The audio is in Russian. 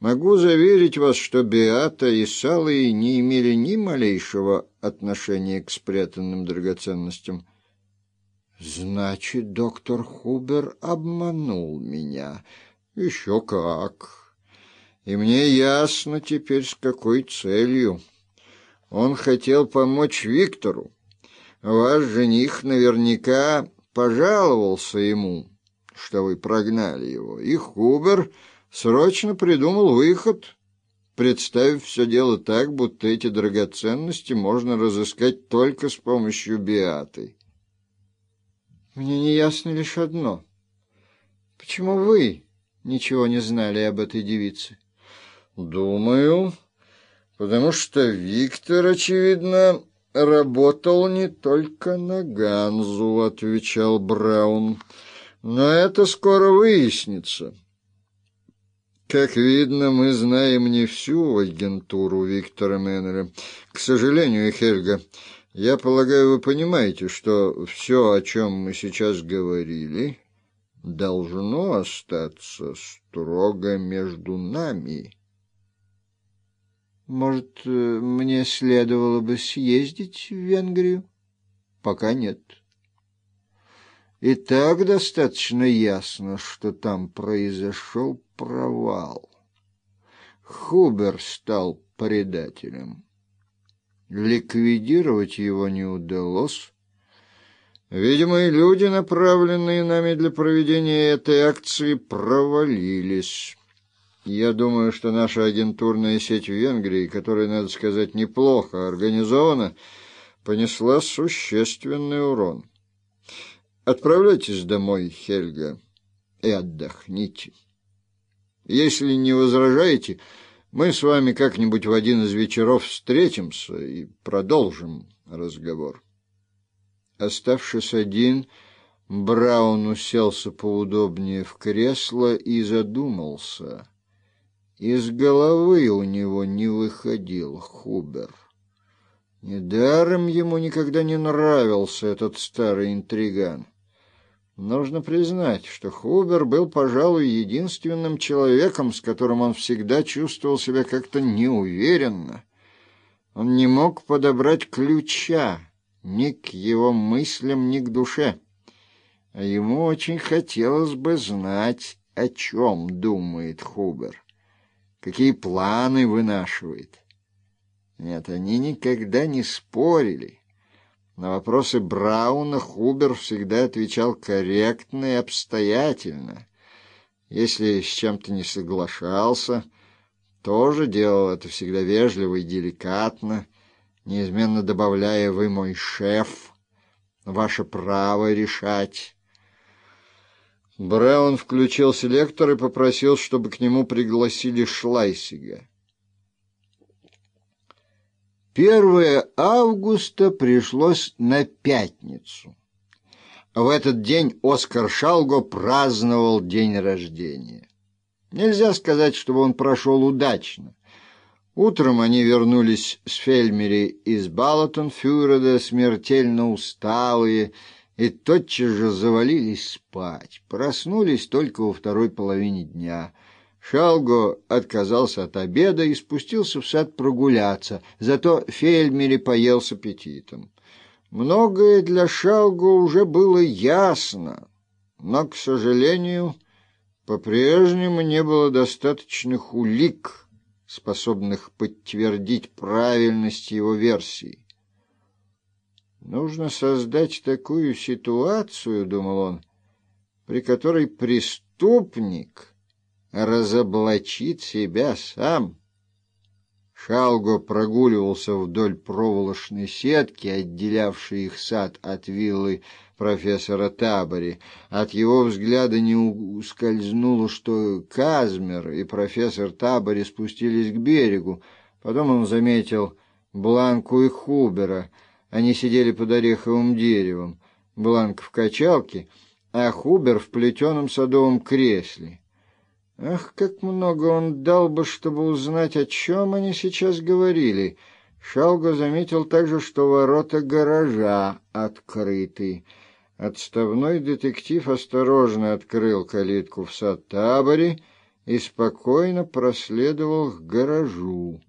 Могу заверить вас, что Беата и Салый не имели ни малейшего отношения к спрятанным драгоценностям. Значит, доктор Хубер обманул меня. Еще как. И мне ясно теперь, с какой целью. Он хотел помочь Виктору. Ваш жених наверняка пожаловался ему, что вы прогнали его, и Хубер срочно придумал выход, представив все дело так, будто эти драгоценности можно разыскать только с помощью Биаты. Мне не ясно лишь одно. Почему вы ничего не знали об этой девице? Думаю, потому что Виктор, очевидно, работал не только на Ганзу, отвечал Браун. Но это скоро выяснится. Как видно, мы знаем не всю агентуру Виктора Меннера. К сожалению, Хельга, я полагаю, вы понимаете, что все, о чем мы сейчас говорили, должно остаться строго между нами. Может, э, мне следовало бы съездить в Венгрию? Пока нет. И так достаточно ясно, что там произошел провал. Хубер стал предателем. Ликвидировать его не удалось. Видимо, и люди, направленные нами для проведения этой акции, провалились. Я думаю, что наша агентурная сеть в Венгрии, которая, надо сказать, неплохо организована, понесла существенный урон. Отправляйтесь домой, Хельга, и отдохните. Если не возражаете, мы с вами как-нибудь в один из вечеров встретимся и продолжим разговор. Оставшись один, Браун уселся поудобнее в кресло и задумался. Из головы у него не выходил Хубер. Недаром ему никогда не нравился этот старый интриган. Нужно признать, что Хубер был, пожалуй, единственным человеком, с которым он всегда чувствовал себя как-то неуверенно. Он не мог подобрать ключа ни к его мыслям, ни к душе. А ему очень хотелось бы знать, о чем думает Хубер, какие планы вынашивает. Нет, они никогда не спорили. На вопросы Брауна Хубер всегда отвечал корректно и обстоятельно. Если с чем-то не соглашался, тоже делал это всегда вежливо и деликатно, неизменно добавляя «Вы мой шеф, ваше право решать». Браун включил селектор и попросил, чтобы к нему пригласили Шлайсига. 1 августа пришлось на пятницу. В этот день Оскар Шалго праздновал день рождения. Нельзя сказать, чтобы он прошел удачно. Утром они вернулись с Фельмери из Балатон-Фюреда, смертельно усталые, и тотчас же завалились спать. Проснулись только во второй половине дня — Шалго отказался от обеда и спустился в сад прогуляться, зато Фельмери поел с аппетитом. Многое для Шалго уже было ясно, но, к сожалению, по-прежнему не было достаточных улик, способных подтвердить правильность его версии. «Нужно создать такую ситуацию, — думал он, — при которой преступник — разоблачит себя сам. Шалго прогуливался вдоль проволочной сетки, отделявшей их сад от виллы профессора Табори. От его взгляда не ускользнуло, что Казмер и профессор Табори спустились к берегу. Потом он заметил Бланку и Хубера. Они сидели под ореховым деревом. Бланк в качалке, а Хубер в плетеном садовом кресле. Ах, как много он дал бы, чтобы узнать, о чем они сейчас говорили. Шалго заметил также, что ворота гаража открыты. Отставной детектив осторожно открыл калитку в сад таборе и спокойно проследовал к гаражу.